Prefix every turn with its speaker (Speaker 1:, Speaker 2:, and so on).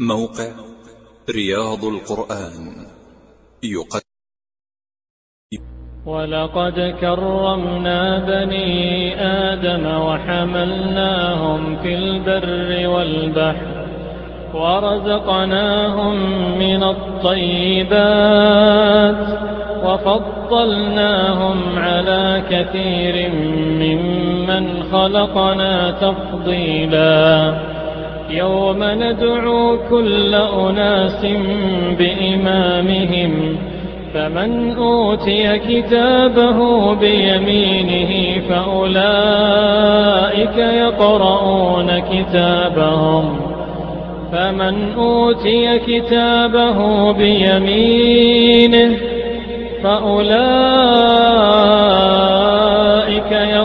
Speaker 1: موقع رياض القرآن. يقدم.
Speaker 2: ولقد كرمنا بني آدم وحملناهم في البر والبحر ورزقناهم من الطيبات وفضلناهم على كثير ممن خلقنا تفضيلا يوم ندعو كل أناس بإمامهم فمن أوتي كتابه بيمينه فأولئك يقرؤون كتابهم. فمن أوتي كتابه بيمينه فأولئك